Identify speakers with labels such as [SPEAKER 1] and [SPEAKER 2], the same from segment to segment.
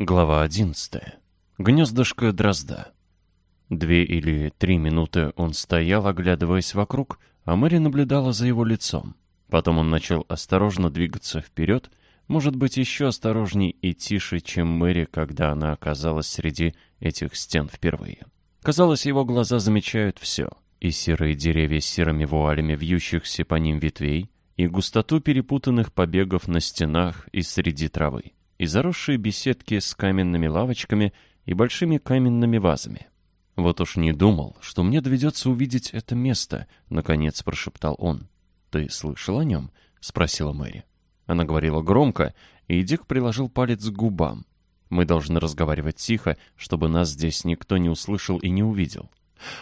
[SPEAKER 1] Глава одиннадцатая. Гнездышко дрозда. Две или три минуты он стоял, оглядываясь вокруг, а Мэри наблюдала за его лицом. Потом он начал осторожно двигаться вперед, может быть, еще осторожней и тише, чем Мэри, когда она оказалась среди этих стен впервые. Казалось, его глаза замечают все. И серые деревья с серыми вуалями вьющихся по ним ветвей, и густоту перепутанных побегов на стенах и среди травы и заросшие беседки с каменными лавочками и большими каменными вазами. «Вот уж не думал, что мне доведется увидеть это место», — наконец прошептал он. «Ты слышал о нем?» — спросила Мэри. Она говорила громко, и Дик приложил палец к губам. «Мы должны разговаривать тихо, чтобы нас здесь никто не услышал и не увидел».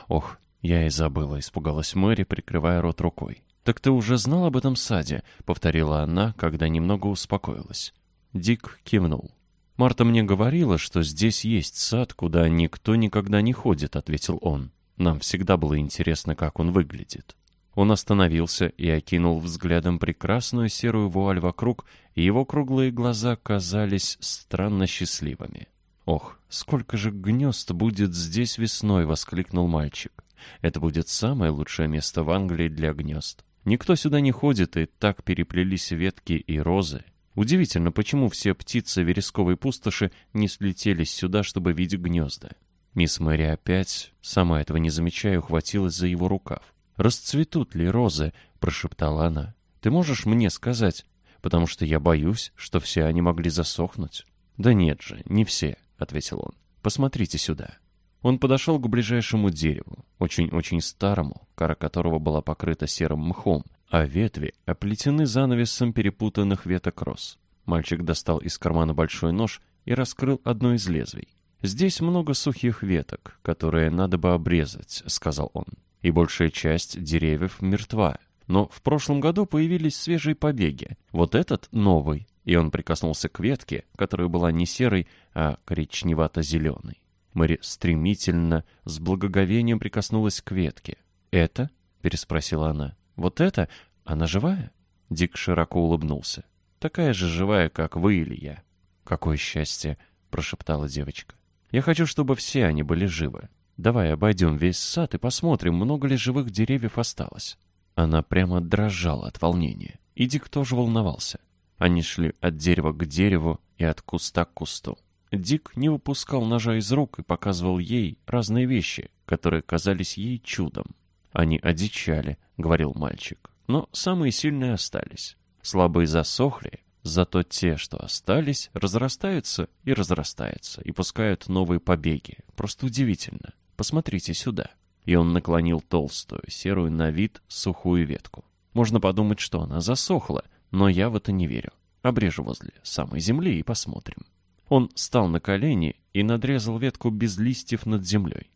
[SPEAKER 1] «Ох, я и забыла», — испугалась Мэри, прикрывая рот рукой. «Так ты уже знал об этом саде?» — повторила она, когда немного успокоилась. Дик кивнул. «Марта мне говорила, что здесь есть сад, куда никто никогда не ходит», — ответил он. «Нам всегда было интересно, как он выглядит». Он остановился и окинул взглядом прекрасную серую вуаль вокруг, и его круглые глаза казались странно счастливыми. «Ох, сколько же гнезд будет здесь весной!» — воскликнул мальчик. «Это будет самое лучшее место в Англии для гнезд. Никто сюда не ходит, и так переплелись ветки и розы. Удивительно, почему все птицы вересковой пустоши не слетелись сюда, чтобы видеть гнезда. Мисс Мэри опять, сама этого не замечая, ухватилась за его рукав. «Расцветут ли розы?» — прошептала она. «Ты можешь мне сказать? Потому что я боюсь, что все они могли засохнуть». «Да нет же, не все», — ответил он. «Посмотрите сюда». Он подошел к ближайшему дереву, очень-очень старому, кора которого была покрыта серым мхом, а ветви оплетены занавесом перепутанных веток роз. Мальчик достал из кармана большой нож и раскрыл одно из лезвий. «Здесь много сухих веток, которые надо бы обрезать», — сказал он. «И большая часть деревьев мертва. Но в прошлом году появились свежие побеги. Вот этот новый». И он прикоснулся к ветке, которая была не серой, а коричневато-зеленой. Мэри стремительно, с благоговением прикоснулась к ветке. «Это?» — переспросила она. «Вот это? Она живая?» Дик широко улыбнулся. «Такая же живая, как вы или я». «Какое счастье!» — прошептала девочка. «Я хочу, чтобы все они были живы. Давай обойдем весь сад и посмотрим, много ли живых деревьев осталось». Она прямо дрожала от волнения. И Дик тоже волновался. Они шли от дерева к дереву и от куста к кусту. Дик не выпускал ножа из рук и показывал ей разные вещи, которые казались ей чудом. Они одичали, — говорил мальчик. Но самые сильные остались. Слабые засохли, зато те, что остались, разрастаются и разрастаются, и пускают новые побеги. Просто удивительно. Посмотрите сюда. И он наклонил толстую, серую на вид, сухую ветку. Можно подумать, что она засохла, но я в это не верю. Обрежу возле самой земли и посмотрим. Он встал на колени и надрезал ветку без листьев над землей.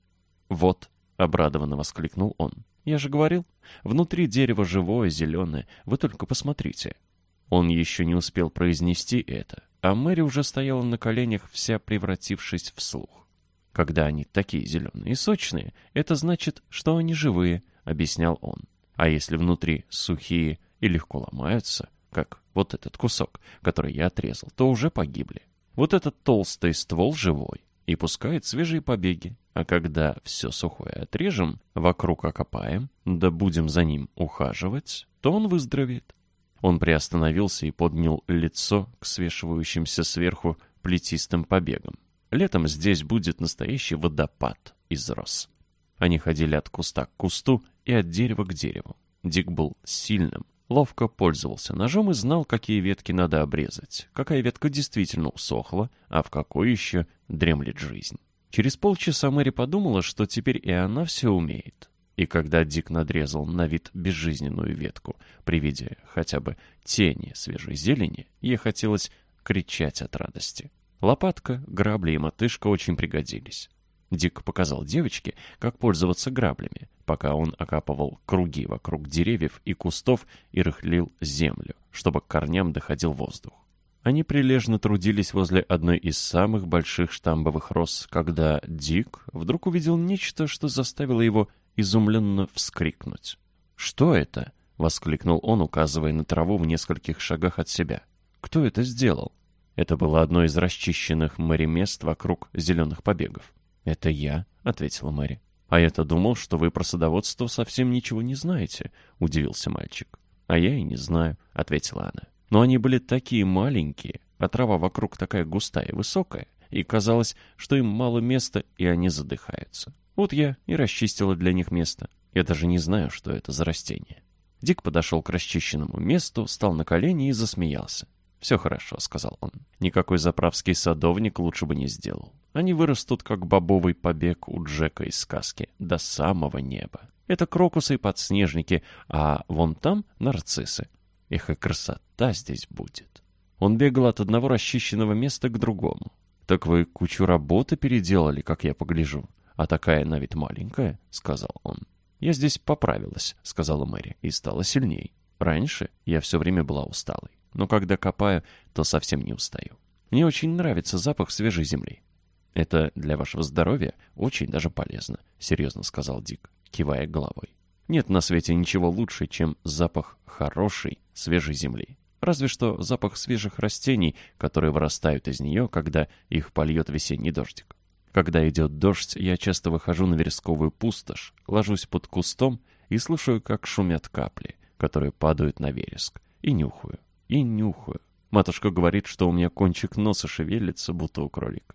[SPEAKER 1] «Вот», — обрадованно воскликнул он, я же говорил, внутри дерево живое, зеленое. Вы только посмотрите. Он еще не успел произнести это, а Мэри уже стояла на коленях, вся превратившись в слух. Когда они такие зеленые и сочные, это значит, что они живые, объяснял он. А если внутри сухие и легко ломаются, как вот этот кусок, который я отрезал, то уже погибли. Вот этот толстый ствол живой и пускает свежие побеги, а когда все сухое отрежем, вокруг окопаем, да будем за ним ухаживать, то он выздоровеет. Он приостановился и поднял лицо к свешивающимся сверху плетистым побегам. Летом здесь будет настоящий водопад из роз. Они ходили от куста к кусту и от дерева к дереву. Дик был сильным, ловко пользовался ножом и знал, какие ветки надо обрезать, какая ветка действительно усохла, а в какой еще дремлет жизнь. Через полчаса Мэри подумала, что теперь и она все умеет. И когда Дик надрезал на вид безжизненную ветку, при виде хотя бы тени свежей зелени, ей хотелось кричать от радости. Лопатка, грабли и мотышка очень пригодились. Дик показал девочке, как пользоваться граблями, пока он окапывал круги вокруг деревьев и кустов и рыхлил землю, чтобы к корням доходил воздух. Они прилежно трудились возле одной из самых больших штамбовых роз, когда Дик вдруг увидел нечто, что заставило его изумленно вскрикнуть. «Что это?» — воскликнул он, указывая на траву в нескольких шагах от себя. «Кто это сделал?» Это было одно из расчищенных Мэри мест вокруг зеленых побегов. «Это я», — ответила Мэри. «А я-то думал, что вы про садоводство совсем ничего не знаете», — удивился мальчик. «А я и не знаю», — ответила она. «Но они были такие маленькие, а трава вокруг такая густая и высокая, и казалось, что им мало места, и они задыхаются. Вот я и расчистила для них место. Я даже не знаю, что это за растение». Дик подошел к расчищенному месту, встал на колени и засмеялся. «Все хорошо», — сказал он. «Никакой заправский садовник лучше бы не сделал. Они вырастут, как бобовый побег у Джека из сказки, до самого неба. Это крокусы и подснежники, а вон там нарциссы. Эх, и красота здесь будет». Он бегал от одного расчищенного места к другому. «Так вы кучу работы переделали, как я погляжу. А такая на вид маленькая», — сказал он. «Я здесь поправилась», — сказала Мэри, — «и стала сильней. Раньше я все время была усталой но когда копаю, то совсем не устаю. Мне очень нравится запах свежей земли. «Это для вашего здоровья очень даже полезно», — серьезно сказал Дик, кивая головой. «Нет на свете ничего лучше, чем запах хорошей, свежей земли. Разве что запах свежих растений, которые вырастают из нее, когда их польет весенний дождик. Когда идет дождь, я часто выхожу на вересковую пустошь, ложусь под кустом и слушаю, как шумят капли, которые падают на вереск, и нюхаю и нюхаю. Матушка говорит, что у меня кончик носа шевелится, будто у кролика.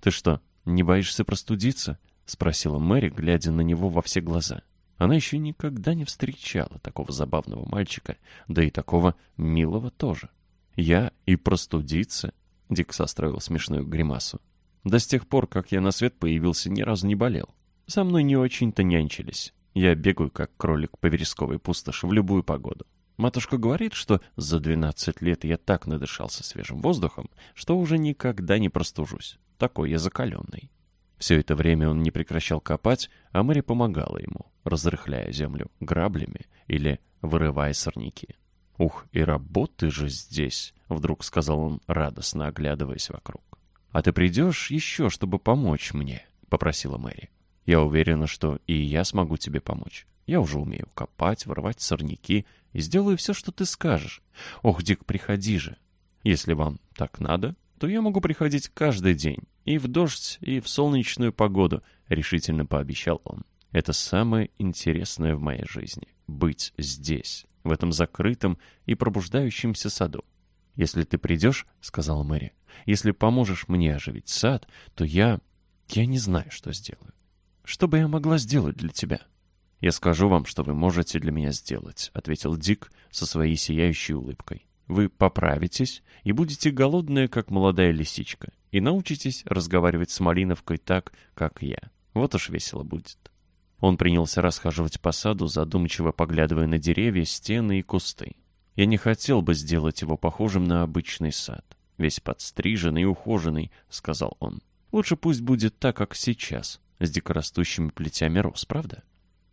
[SPEAKER 1] «Ты что, не боишься простудиться?» — спросила Мэри, глядя на него во все глаза. Она еще никогда не встречала такого забавного мальчика, да и такого милого тоже. «Я и простудиться?» — Дик состроил смешную гримасу. «Да с тех пор, как я на свет появился, ни разу не болел. Со мной не очень-то нянчились. Я бегаю, как кролик по вересковой пустоши, в любую погоду. Матушка говорит, что за 12 лет я так надышался свежим воздухом, что уже никогда не простужусь. Такой я закаленный. Все это время он не прекращал копать, а Мэри помогала ему, разрыхляя землю граблями или вырывая сорняки. «Ух, и работы же здесь!» — вдруг сказал он, радостно оглядываясь вокруг. «А ты придешь еще, чтобы помочь мне?» — попросила Мэри. «Я уверена, что и я смогу тебе помочь. Я уже умею копать, вырывать сорняки и сделаю все, что ты скажешь. Ох, Дик, приходи же. Если вам так надо, то я могу приходить каждый день, и в дождь, и в солнечную погоду, — решительно пообещал он. Это самое интересное в моей жизни — быть здесь, в этом закрытом и пробуждающемся саду. «Если ты придешь, — сказала Мэри, — если поможешь мне оживить сад, то я... я не знаю, что сделаю. Что бы я могла сделать для тебя?» «Я скажу вам, что вы можете для меня сделать», — ответил Дик со своей сияющей улыбкой. «Вы поправитесь и будете голодная, как молодая лисичка, и научитесь разговаривать с Малиновкой так, как я. Вот уж весело будет». Он принялся расхаживать по саду, задумчиво поглядывая на деревья, стены и кусты. «Я не хотел бы сделать его похожим на обычный сад, весь подстриженный и ухоженный», — сказал он. «Лучше пусть будет так, как сейчас, с дикорастущими плетями роз, правда?»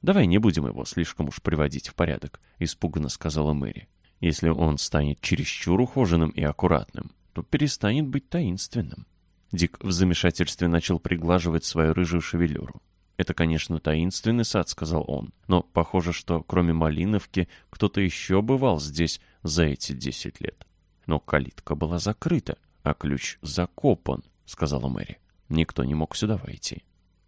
[SPEAKER 1] «Давай не будем его слишком уж приводить в порядок», — испуганно сказала Мэри. «Если он станет чересчур ухоженным и аккуратным, то перестанет быть таинственным». Дик в замешательстве начал приглаживать свою рыжую шевелюру. «Это, конечно, таинственный сад», — сказал он, «но похоже, что кроме Малиновки кто-то еще бывал здесь за эти десять лет». «Но калитка была закрыта, а ключ закопан», — сказала Мэри. «Никто не мог сюда войти».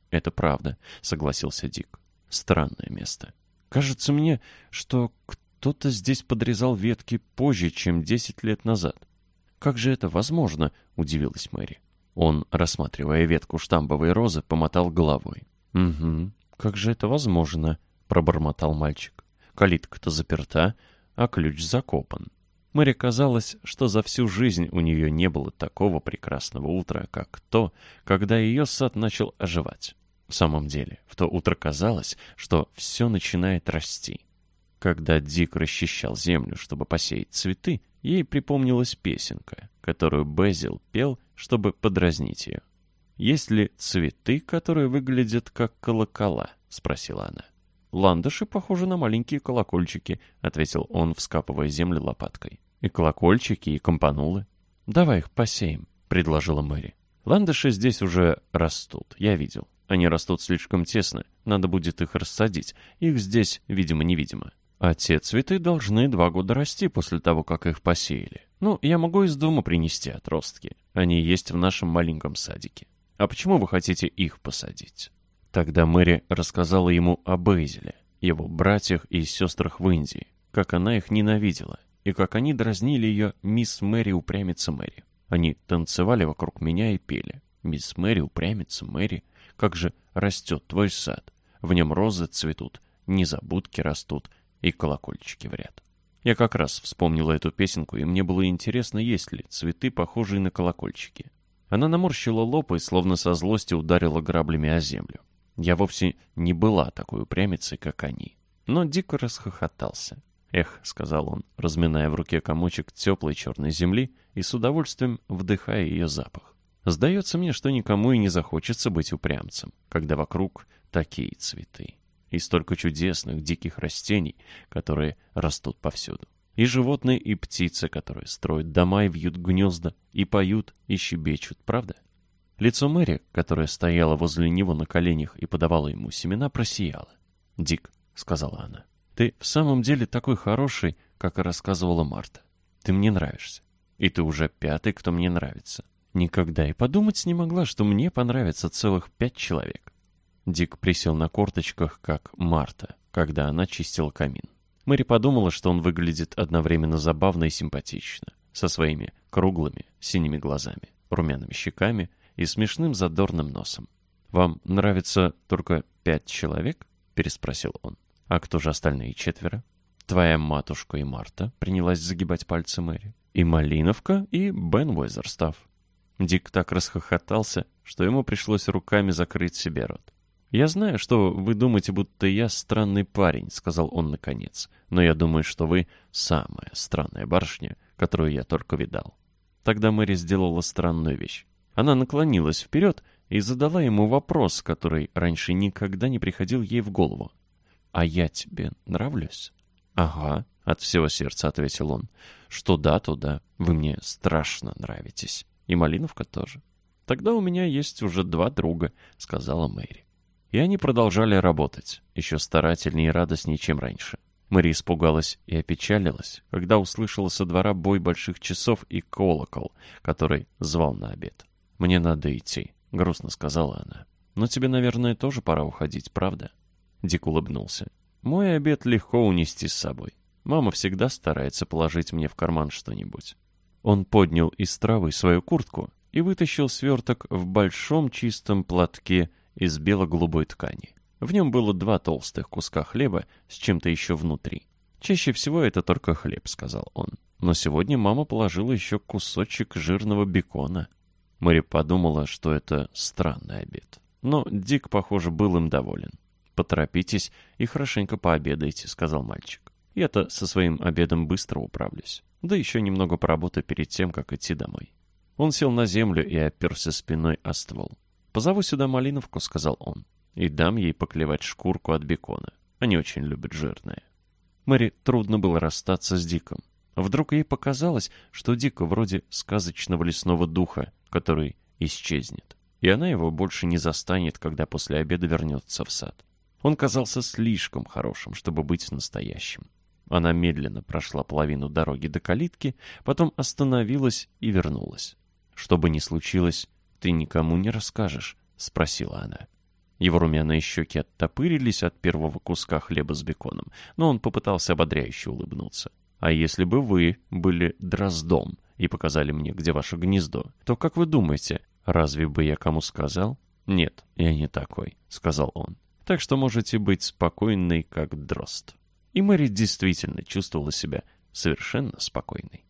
[SPEAKER 1] «Это правда», — согласился Дик. Странное место. Кажется мне, что кто-то здесь подрезал ветки позже, чем десять лет назад. Как же это возможно? Удивилась Мэри. Он, рассматривая ветку штамбовой розы, помотал головой. «Угу, как же это возможно?» — пробормотал мальчик. «Калитка-то заперта, а ключ закопан». Мэри казалось, что за всю жизнь у нее не было такого прекрасного утра, как то, когда ее сад начал оживать. В самом деле, в то утро казалось, что все начинает расти. Когда Дик расчищал землю, чтобы посеять цветы, ей припомнилась песенка, которую Безил пел, чтобы подразнить ее. «Есть ли цветы, которые выглядят как колокола?» — спросила она. «Ландыши похожи на маленькие колокольчики», — ответил он, вскапывая землю лопаткой. «И колокольчики, и компанулы». «Давай их посеем», — предложила Мэри. «Ландыши здесь уже растут, я видел. Они растут слишком тесно, надо будет их рассадить. Их здесь, видимо-невидимо. А те цветы должны два года расти после того, как их посеяли. Ну, я могу из дома принести отростки. Они есть в нашем маленьком садике. А почему вы хотите их посадить? Тогда Мэри рассказала ему о Бейзеле, его братьях и сестрах в Индии, как она их ненавидела, и как они дразнили ее «Мисс Мэри упрямится Мэри». Они танцевали вокруг меня и пели «Мисс Мэри упрямится Мэри, как же растет твой сад, в нем розы цветут, незабудки растут и колокольчики в ряд». Я как раз вспомнила эту песенку, и мне было интересно, есть ли цветы, похожие на колокольчики. Она наморщила лоб и словно со злости ударила граблями о землю. Я вовсе не была такой упрямицей, как они. Но дико расхохотался. «Эх», — сказал он, разминая в руке комочек теплой черной земли и с удовольствием вдыхая ее запах. «Сдается мне, что никому и не захочется быть упрямцем, когда вокруг такие цветы. И столько чудесных диких растений, которые растут повсюду. И животные, и птицы, которые строят дома и вьют гнезда, и поют, и щебечут, правда?» Лицо Мэри, которая стояла возле него на коленях и подавала ему семена, просияло. «Дик», — сказала она, — «ты в самом деле такой хороший, как и рассказывала Марта. Ты мне нравишься. И ты уже пятый, кто мне нравится. Никогда и подумать не могла, что мне понравится целых пять человек». Дик присел на корточках, как Марта, когда она чистила камин. Мэри подумала, что он выглядит одновременно забавно и симпатично, со своими круглыми синими глазами, румяными щеками и смешным задорным носом. «Вам нравится только пять человек?» — переспросил он. «А кто же остальные четверо?» «Твоя матушка и Марта», — принялась загибать пальцы Мэри. «И Малиновка, и Бен Уэзерстав». Дик так расхохотался, что ему пришлось руками закрыть себе рот. «Я знаю, что вы думаете, будто я странный парень», — сказал он наконец. «Но я думаю, что вы самая странная барышня, которую я только видал». Тогда Мэри сделала странную вещь. Она наклонилась вперед и задала ему вопрос, который раньше никогда не приходил ей в голову. «А я тебе нравлюсь?» «Ага», — от всего сердца ответил он. «Что да, то да. Вы мне страшно нравитесь. И Малиновка тоже». «Тогда у меня есть уже два друга», — сказала Мэри. И они продолжали работать, еще старательнее и радостнее, чем раньше. Мэри испугалась и опечалилась, когда услышала со двора бой больших часов и колокол, который звал на обед. «Мне надо идти», — грустно сказала она. «Но тебе, наверное, тоже пора уходить, правда?» Дик улыбнулся. «Мой обед легко унести с собой. Мама всегда старается положить мне в карман что-нибудь». Он поднял из травы свою куртку и вытащил сверток в большом чистом платке из бело-голубой ткани. В нем было два толстых куска хлеба с чем-то еще внутри. «Чаще всего это только хлеб», — сказал он. «Но сегодня мама положила еще кусочек жирного бекона». Мэри подумала, что это странный обед. Но Дик, похоже, был им доволен. «Поторопитесь и хорошенько пообедайте», — сказал мальчик. «Я-то со своим обедом быстро управлюсь. Да еще немного поработаю перед тем, как идти домой». Он сел на землю и оперся спиной о ствол. «Позову сюда Малиновку», — сказал он, — «и дам ей поклевать шкурку от бекона. Они очень любят жирное». Мэри трудно было расстаться с Диком. Вдруг ей показалось, что Дик вроде сказочного лесного духа, который исчезнет, и она его больше не застанет, когда после обеда вернется в сад. Он казался слишком хорошим, чтобы быть настоящим. Она медленно прошла половину дороги до калитки, потом остановилась и вернулась. «Что бы ни случилось, ты никому не расскажешь?» — спросила она. Его румяные щеки оттопырились от первого куска хлеба с беконом, но он попытался ободряюще улыбнуться. «А если бы вы были дроздом и показали мне, где ваше гнездо, то, как вы думаете, разве бы я кому сказал? Нет, я не такой, сказал он. Так что можете быть спокойной, как дрозд. И Мэри действительно чувствовала себя совершенно спокойной.